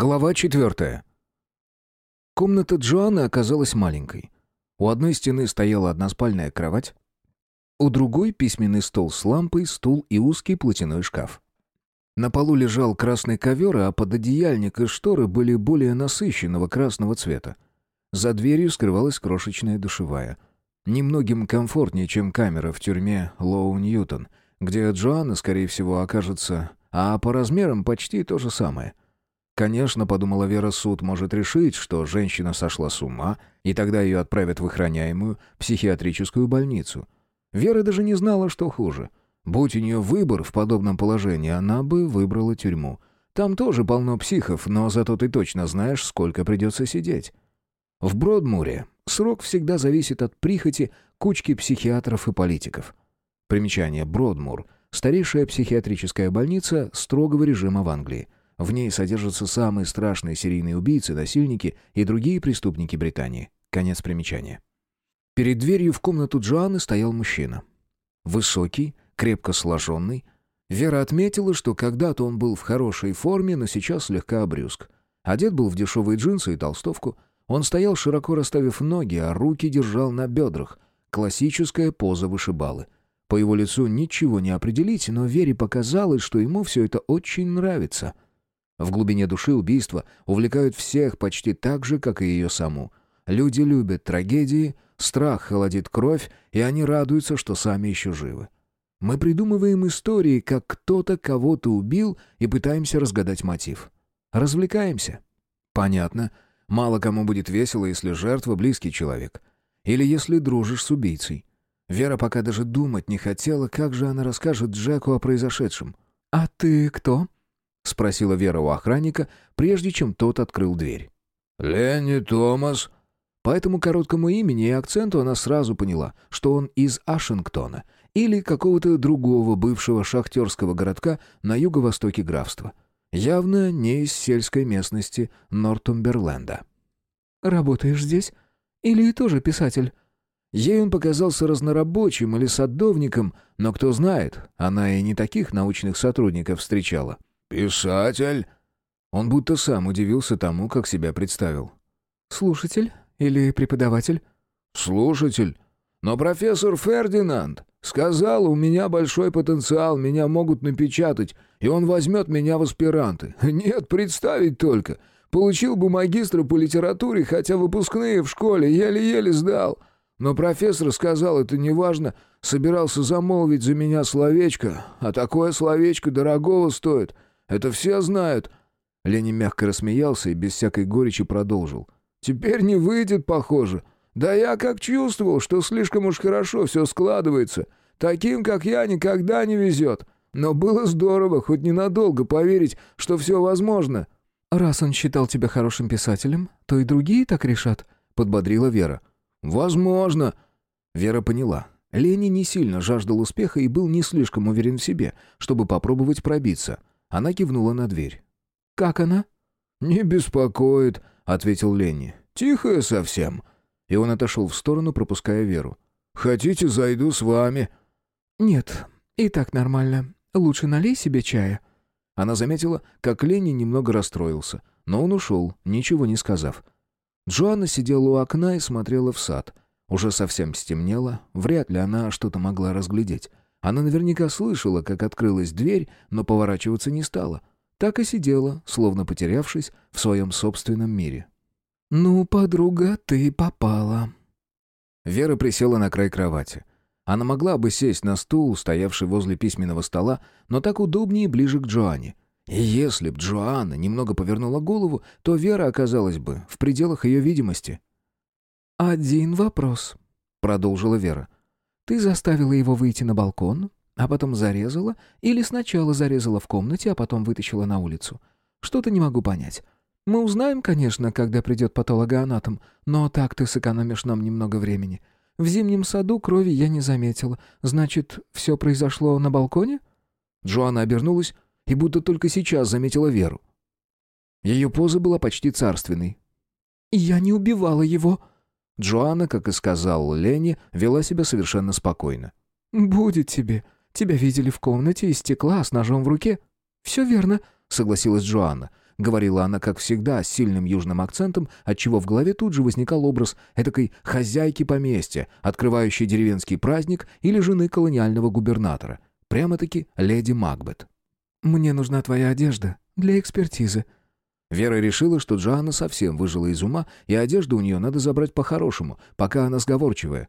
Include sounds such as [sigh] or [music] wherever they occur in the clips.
Глава четвертая. Комната Джоанны оказалась маленькой. У одной стены стояла односпальная кровать, у другой письменный стол с лампой, стул и узкий платяной шкаф. На полу лежал красный ковер, а под одеяльник и шторы были более насыщенного красного цвета. За дверью скрывалась крошечная душевая. Немногим комфортнее, чем камера в тюрьме Лоу-Ньютон, где Джоанна, скорее всего, окажется, а по размерам почти то же самое. Конечно, подумала Вера, суд может решить, что женщина сошла с ума, и тогда ее отправят в охраняемую психиатрическую больницу. Вера даже не знала, что хуже — Будь у нее выбор в подобном положении, она бы выбрала тюрьму. Там тоже полно психов, но зато ты точно знаешь, сколько придется сидеть. В Бродмуре срок всегда зависит от прихоти кучки психиатров и политиков. Примечание Бродмур – старейшая психиатрическая больница строгого режима в Англии. В ней содержатся самые страшные серийные убийцы, насильники и другие преступники Британии. Конец примечания. Перед дверью в комнату Джоанны стоял мужчина. Высокий, крепко сложенный. Вера отметила, что когда-то он был в хорошей форме, но сейчас слегка обрюзг. Одет был в дешевые джинсы и толстовку. Он стоял, широко расставив ноги, а руки держал на бедрах. Классическая поза вышибалы. По его лицу ничего не определить, но Вере показалось, что ему все это очень нравится. В глубине души убийства увлекают всех почти так же, как и ее саму. Люди любят трагедии, страх холодит кровь, и они радуются, что сами еще живы. Мы придумываем истории, как кто-то кого-то убил, и пытаемся разгадать мотив. Развлекаемся. Понятно. Мало кому будет весело, если жертва близкий человек. Или если дружишь с убийцей. Вера пока даже думать не хотела, как же она расскажет Джеку о произошедшем. «А ты кто?» — спросила Вера у охранника, прежде чем тот открыл дверь. «Ленни Томас», по этому короткому имени и акценту она сразу поняла, что он из Ашингтона или какого-то другого бывшего шахтерского городка на юго-востоке графства. Явно не из сельской местности Нортумберленда. «Работаешь здесь? Или тоже писатель?» Ей он показался разнорабочим или садовником, но кто знает, она и не таких научных сотрудников встречала. «Писатель?» Он будто сам удивился тому, как себя представил. «Слушатель?» Или преподаватель?» «Слушатель. Но профессор Фердинанд сказал, у меня большой потенциал, меня могут напечатать, и он возьмет меня в аспиранты. [laughs] Нет, представить только. Получил бы магистра по литературе, хотя выпускные в школе еле-еле сдал. Но профессор сказал, это не важно, собирался замолвить за меня словечко, а такое словечко дорогого стоит. Это все знают». Леня мягко рассмеялся и без всякой горечи продолжил. Теперь не выйдет, похоже. Да я как чувствовал, что слишком уж хорошо все складывается. Таким, как я, никогда не везет. Но было здорово хоть ненадолго поверить, что все возможно». «Раз он считал тебя хорошим писателем, то и другие так решат», — подбодрила Вера. «Возможно». Вера поняла. Лени не сильно жаждал успеха и был не слишком уверен в себе, чтобы попробовать пробиться. Она кивнула на дверь. «Как она?» «Не беспокоит», ответил Ленни. «Тихая совсем». И он отошел в сторону, пропуская Веру. «Хотите, зайду с вами?» «Нет, и так нормально. Лучше налей себе чая». Она заметила, как Ленни немного расстроился, но он ушел, ничего не сказав. Джоанна сидела у окна и смотрела в сад. Уже совсем стемнело, вряд ли она что-то могла разглядеть. Она наверняка слышала, как открылась дверь, но поворачиваться не стала — так и сидела, словно потерявшись в своем собственном мире. «Ну, подруга, ты попала». Вера присела на край кровати. Она могла бы сесть на стул, стоявший возле письменного стола, но так удобнее ближе к Джоанне. И если б Джоанна немного повернула голову, то Вера оказалась бы в пределах ее видимости. «Один вопрос», — продолжила Вера. «Ты заставила его выйти на балкон, а потом зарезала, или сначала зарезала в комнате, а потом вытащила на улицу. Что-то не могу понять. Мы узнаем, конечно, когда придет патологоанатом, но так ты сэкономишь нам немного времени. В зимнем саду крови я не заметила. Значит, все произошло на балконе?» Джоанна обернулась и будто только сейчас заметила Веру. Ее поза была почти царственной. «Я не убивала его». Джоанна, как и сказал Лене, вела себя совершенно спокойно. «Будет тебе. Тебя видели в комнате из стекла с ножом в руке». «Все верно», — согласилась Джоанна. — говорила она, как всегда, с сильным южным акцентом, отчего в голове тут же возникал образ этакой хозяйки поместья, открывающей деревенский праздник или жены колониального губернатора. Прямо-таки леди Макбет. «Мне нужна твоя одежда для экспертизы». Вера решила, что Джоанна совсем выжила из ума, и одежду у нее надо забрать по-хорошему, пока она сговорчивая.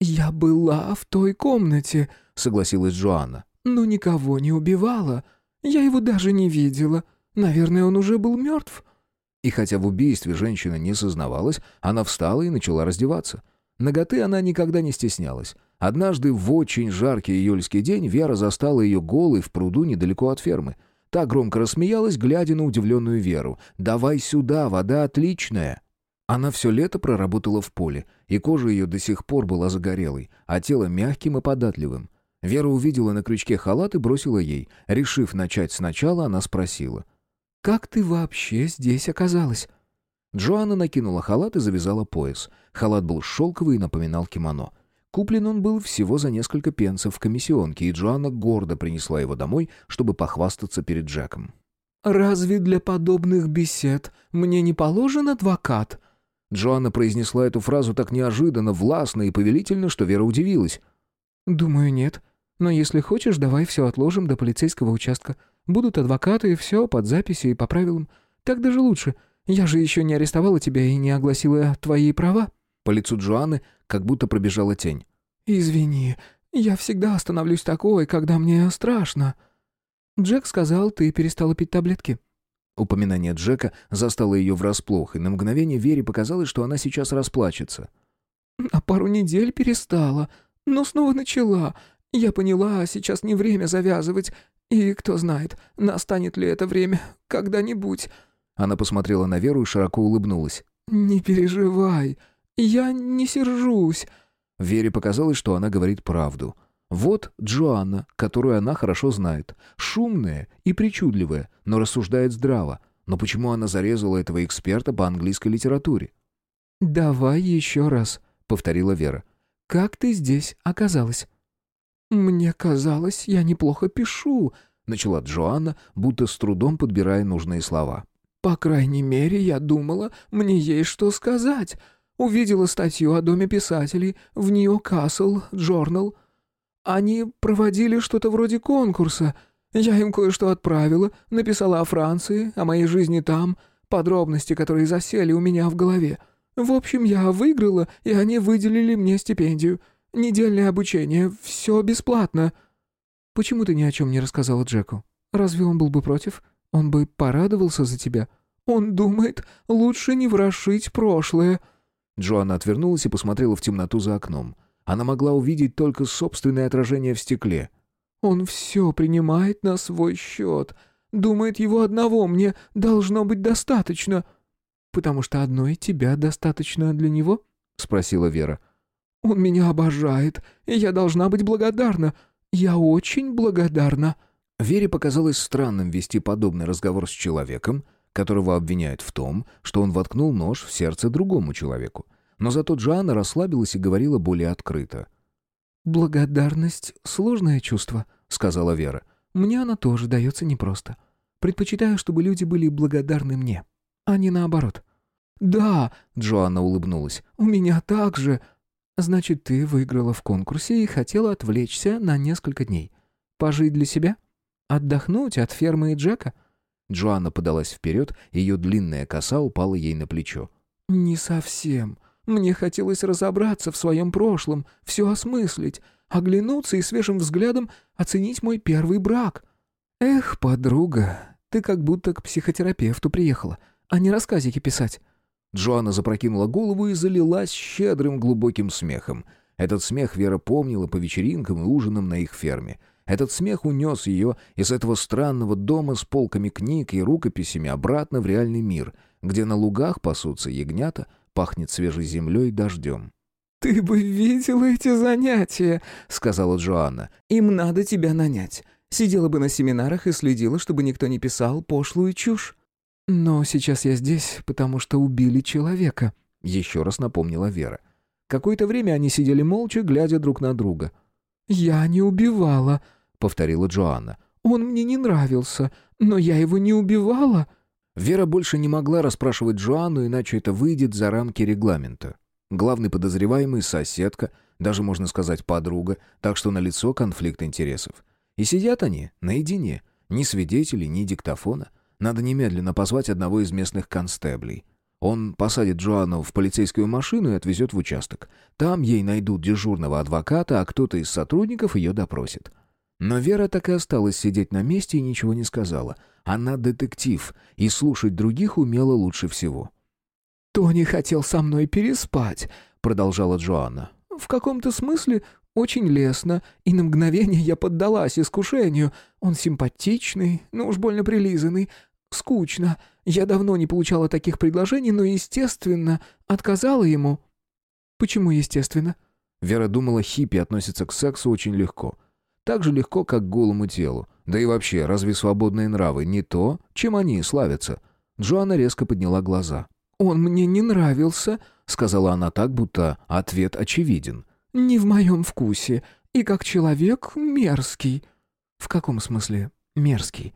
«Я была в той комнате», — согласилась Джоанна. «Но никого не убивала. Я его даже не видела. Наверное, он уже был мертв». И хотя в убийстве женщина не сознавалась, она встала и начала раздеваться. Ноготы она никогда не стеснялась. Однажды в очень жаркий июльский день Вера застала ее голой в пруду недалеко от фермы. Та громко рассмеялась, глядя на удивленную Веру. «Давай сюда, вода отличная!» Она все лето проработала в поле, и кожа ее до сих пор была загорелой, а тело мягким и податливым. Вера увидела на крючке халат и бросила ей. Решив начать сначала, она спросила. «Как ты вообще здесь оказалась?» Джоанна накинула халат и завязала пояс. Халат был шелковый и напоминал кимоно. Куплен он был всего за несколько пенсов в комиссионке, и Джоанна гордо принесла его домой, чтобы похвастаться перед Джеком. «Разве для подобных бесед мне не положен адвокат?» Джоанна произнесла эту фразу так неожиданно, властно и повелительно, что Вера удивилась. «Думаю, нет. Но если хочешь, давай все отложим до полицейского участка. Будут адвокаты, и все под записи и по правилам. Так даже лучше. Я же еще не арестовала тебя и не огласила твои права». По лицу Джоанны как будто пробежала тень. «Извини, я всегда становлюсь такой, когда мне страшно». «Джек сказал, ты перестала пить таблетки». Упоминание Джека застало ее врасплох, и на мгновение Вере показалось, что она сейчас расплачется. «На пару недель перестала, но снова начала. Я поняла, сейчас не время завязывать. И кто знает, настанет ли это время когда-нибудь». Она посмотрела на Веру и широко улыбнулась. «Не переживай, «Я не сержусь». Вере показалось, что она говорит правду. Вот Джоанна, которую она хорошо знает. Шумная и причудливая, но рассуждает здраво. Но почему она зарезала этого эксперта по английской литературе? «Давай еще раз», — повторила Вера. «Как ты здесь оказалась?» «Мне казалось, я неплохо пишу», — начала Джоанна, будто с трудом подбирая нужные слова. «По крайней мере, я думала, мне есть что сказать. Увидела статью о Доме писателей в Ньюкасл Джорнал. Они проводили что-то вроде конкурса. Я им кое-что отправила, написала о Франции, о моей жизни там, подробности, которые засели у меня в голове. В общем, я выиграла, и они выделили мне стипендию. Недельное обучение, все бесплатно». «Почему ты ни о чем не рассказала Джеку? Разве он был бы против? Он бы порадовался за тебя?» «Он думает, лучше не ворошить прошлое», Джоанна отвернулась и посмотрела в темноту за окном. Она могла увидеть только собственное отражение в стекле. «Он все принимает на свой счет. Думает, его одного мне должно быть достаточно». «Потому что одной тебя достаточно для него?» — спросила Вера. «Он меня обожает, и я должна быть благодарна. Я очень благодарна». Вере показалось странным вести подобный разговор с человеком, которого обвиняют в том, что он воткнул нож в сердце другому человеку. Но зато Джоанна расслабилась и говорила более открыто. «Благодарность — сложное чувство», — сказала Вера. «Мне она тоже дается непросто. Предпочитаю, чтобы люди были благодарны мне, а не наоборот». «Да», — Джоанна улыбнулась, — «у меня так же...» «Значит, ты выиграла в конкурсе и хотела отвлечься на несколько дней. Пожить для себя? Отдохнуть от фермы и Джека?» Джоанна подалась вперед, ее длинная коса упала ей на плечо. «Не совсем. Мне хотелось разобраться в своем прошлом, все осмыслить, оглянуться и свежим взглядом оценить мой первый брак. Эх, подруга, ты как будто к психотерапевту приехала, а не рассказики писать». Джоанна запрокинула голову и залилась щедрым глубоким смехом. Этот смех Вера помнила по вечеринкам и ужинам на их ферме — этот смех унес ее из этого странного дома с полками книг и рукописями обратно в реальный мир, где на лугах пасутся ягнята, пахнет свежей землей и дождем. «Ты бы видела эти занятия», — сказала Джоанна. «Им надо тебя нанять. Сидела бы на семинарах и следила, чтобы никто не писал пошлую чушь». «Но сейчас я здесь, потому что убили человека», — еще раз напомнила Вера. Какое-то время они сидели молча, глядя друг на друга. «Я не убивала», — повторила Джоанна. «Он мне не нравился, но я его не убивала». Вера больше не могла расспрашивать Джоанну, иначе это выйдет за рамки регламента. Главный подозреваемый — соседка, даже, можно сказать, подруга, так что налицо конфликт интересов. И сидят они наедине, ни свидетелей, ни диктофона. Надо немедленно позвать одного из местных констеблей. Он посадит Джоанну в полицейскую машину и отвезет в участок. Там ей найдут дежурного адвоката, а кто-то из сотрудников ее допросит. Но Вера так и осталась сидеть на месте и ничего не сказала. Она детектив, и слушать других умела лучше всего. «Тони хотел со мной переспать», — продолжала Джоанна. «В каком-то смысле очень лестно, и на мгновение я поддалась искушению. Он симпатичный, но уж больно прилизанный. Скучно. Я давно не получала таких предложений, но, естественно, отказала ему». «Почему естественно?» Вера думала, хиппи относятся к сексу очень легко. Так же легко, как голому телу. Да и вообще, разве свободные нравы не то, чем они славятся? Джоанна резко подняла глаза. «Он мне не нравился», — сказала она так, будто ответ очевиден. «Не в моем вкусе. И как человек мерзкий». «В каком смысле мерзкий?»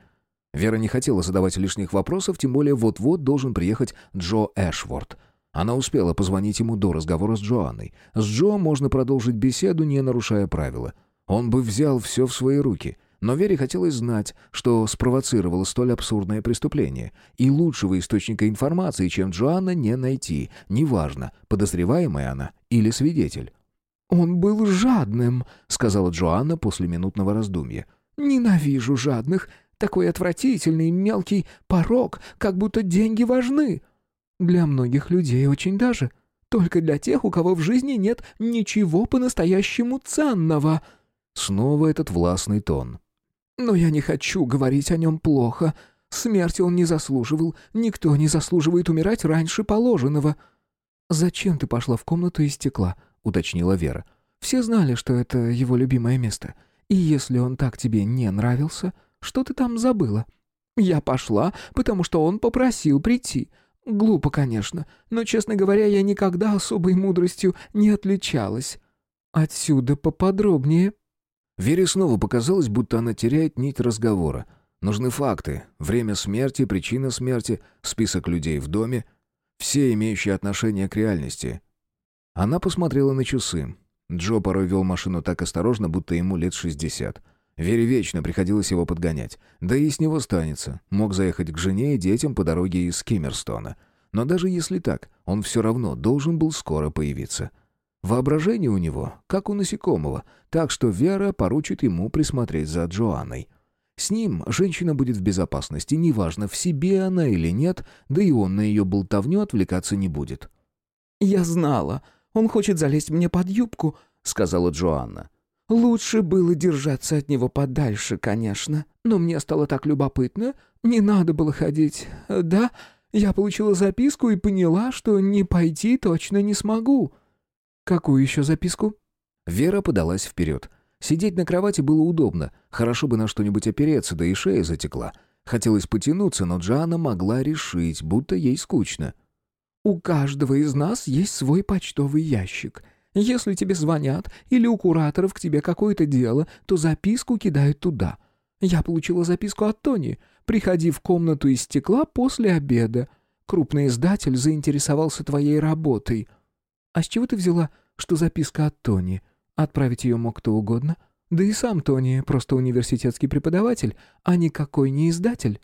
Вера не хотела задавать лишних вопросов, тем более вот-вот должен приехать Джо Эшворт. Она успела позвонить ему до разговора с Джоанной. С Джо можно продолжить беседу, не нарушая правила. Он бы взял все в свои руки — но Вере хотелось знать, что спровоцировало столь абсурдное преступление. И лучшего источника информации, чем Джоанна, не найти. Неважно, подозреваемая она или свидетель. «Он был жадным», — сказала Джоанна после минутного раздумья. «Ненавижу жадных. Такой отвратительный мелкий порог, как будто деньги важны. Для многих людей очень даже. Только для тех, у кого в жизни нет ничего по-настоящему ценного». Снова этот властный тон. Но я не хочу говорить о нем плохо. Смерти он не заслуживал. Никто не заслуживает умирать раньше положенного». «Зачем ты пошла в комнату из стекла?» — уточнила Вера. «Все знали, что это его любимое место. И если он так тебе не нравился, что ты там забыла?» «Я пошла, потому что он попросил прийти. Глупо, конечно, но, честно говоря, я никогда особой мудростью не отличалась. Отсюда поподробнее». Вере снова показалось, будто она теряет нить разговора. Нужны факты. Время смерти, причина смерти, список людей в доме. Все имеющие отношение к реальности. Она посмотрела на часы. Джо порой вел машину так осторожно, будто ему лет шестьдесят. Вере вечно приходилось его подгонять. Да и с него станется. Мог заехать к жене и детям по дороге из Киммерстона. Но даже если так, он все равно должен был скоро появиться. Воображение у него, как у насекомого, так что Вера поручит ему присмотреть за Джоанной. С ним женщина будет в безопасности, неважно, в себе она или нет, да и он на ее болтовню отвлекаться не будет. «Я знала, он хочет залезть мне под юбку», — сказала Джоанна. «Лучше было держаться от него подальше, конечно, но мне стало так любопытно, не надо было ходить. Да, я получила записку и поняла, что не пойти точно не смогу». «Какую еще записку?» Вера подалась вперед. Сидеть на кровати было удобно. Хорошо бы на что-нибудь опереться, да и шея затекла. Хотелось потянуться, но Джана могла решить, будто ей скучно. «У каждого из нас есть свой почтовый ящик. Если тебе звонят или у кураторов к тебе какое-то дело, то записку кидают туда. Я получила записку от Тони. Приходи в комнату из стекла после обеда. Крупный издатель заинтересовался твоей работой». «А с чего ты взяла, что записка от Тони? Отправить ее мог кто угодно? Да и сам Тони просто университетский преподаватель, а никакой не издатель».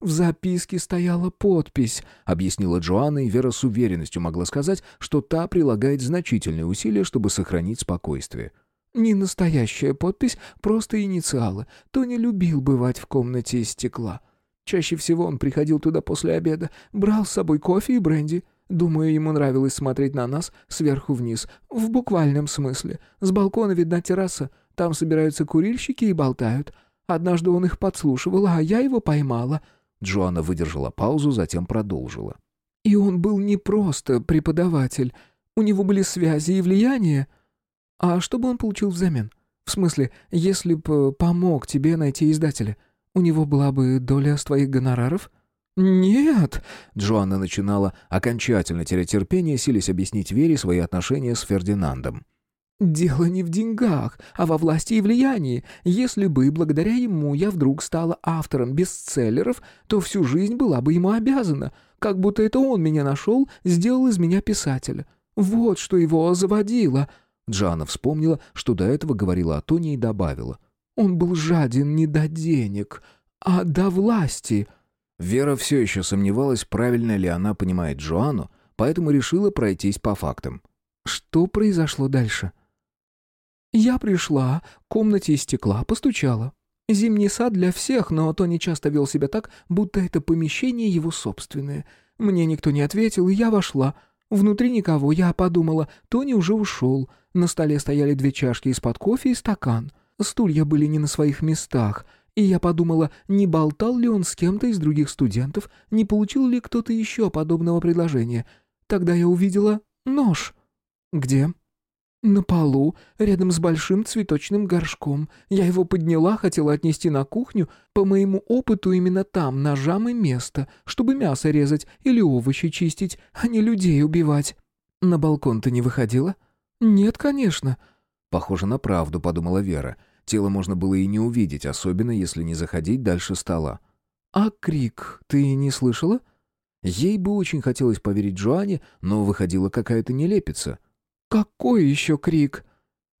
«В записке стояла подпись», — объяснила Джоанна, и Вера с уверенностью могла сказать, что та прилагает значительные усилия, чтобы сохранить спокойствие. «Не настоящая подпись, просто инициалы. Тони любил бывать в комнате из стекла. Чаще всего он приходил туда после обеда, брал с собой кофе и бренди. Думаю, ему нравилось смотреть на нас сверху вниз, в буквальном смысле. С балкона видна терраса, там собираются курильщики и болтают. Однажды он их подслушивал, а я его поймала». Джоанна выдержала паузу, затем продолжила. «И он был не просто преподаватель. У него были связи и влияние. А что бы он получил взамен? В смысле, если бы помог тебе найти издателя, у него была бы доля с твоих гонораров?» «Нет!» Джоанна начинала окончательно терять терпение, силясь объяснить Вере свои отношения с Фердинандом. «Дело не в деньгах, а во власти и влиянии. Если бы благодаря ему я вдруг стала автором бестселлеров, то всю жизнь была бы ему обязана. Как будто это он меня нашел, сделал из меня писателя. Вот что его заводило». Джана вспомнила, что до этого говорила о Тоне и добавила. «Он был жаден не до денег, а до власти». Вера все еще сомневалась, правильно ли она понимает Джоанну, поэтому решила пройтись по фактам. «Что произошло дальше?» Я пришла, в комнате из стекла, постучала. Зимний сад для всех, но Тони часто вел себя так, будто это помещение его собственное. Мне никто не ответил, и я вошла. Внутри никого, я подумала, Тони уже ушел. На столе стояли две чашки из-под кофе и стакан. Стулья были не на своих местах, и я подумала, не болтал ли он с кем-то из других студентов, не получил ли кто-то еще подобного предложения. Тогда я увидела нож. «Где?» «На полу, рядом с большим цветочным горшком. Я его подняла, хотела отнести на кухню. По моему опыту именно там ножам и место, чтобы мясо резать или овощи чистить, а не людей убивать». «На балкон ты не выходила?» «Нет, конечно». «Похоже на правду», — подумала Вера. Тело можно было и не увидеть, особенно если не заходить дальше стола. «А крик ты не слышала?» Ей бы очень хотелось поверить Джоанне, но выходила какая-то нелепица — «Какой еще крик?»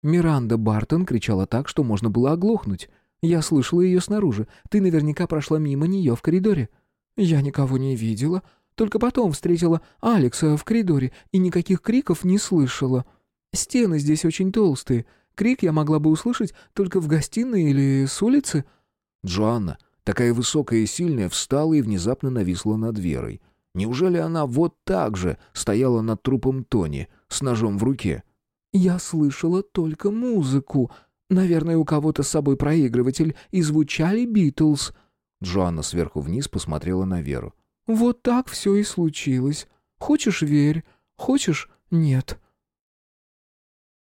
Миранда Бартон кричала так, что можно было оглохнуть. Я слышала ее снаружи. Ты наверняка прошла мимо нее в коридоре. Я никого не видела. Только потом встретила Алекса в коридоре и никаких криков не слышала. Стены здесь очень толстые. Крик я могла бы услышать только в гостиной или с улицы. Джоанна, такая высокая и сильная, встала и внезапно нависла над Верой. Неужели она вот так же стояла над трупом Тони, с ножом в руке. «Я слышала только музыку. Наверное, у кого-то с собой проигрыватель, и звучали Битлз». Джоанна сверху вниз посмотрела на Веру. «Вот так все и случилось. Хочешь — верь, хочешь — нет».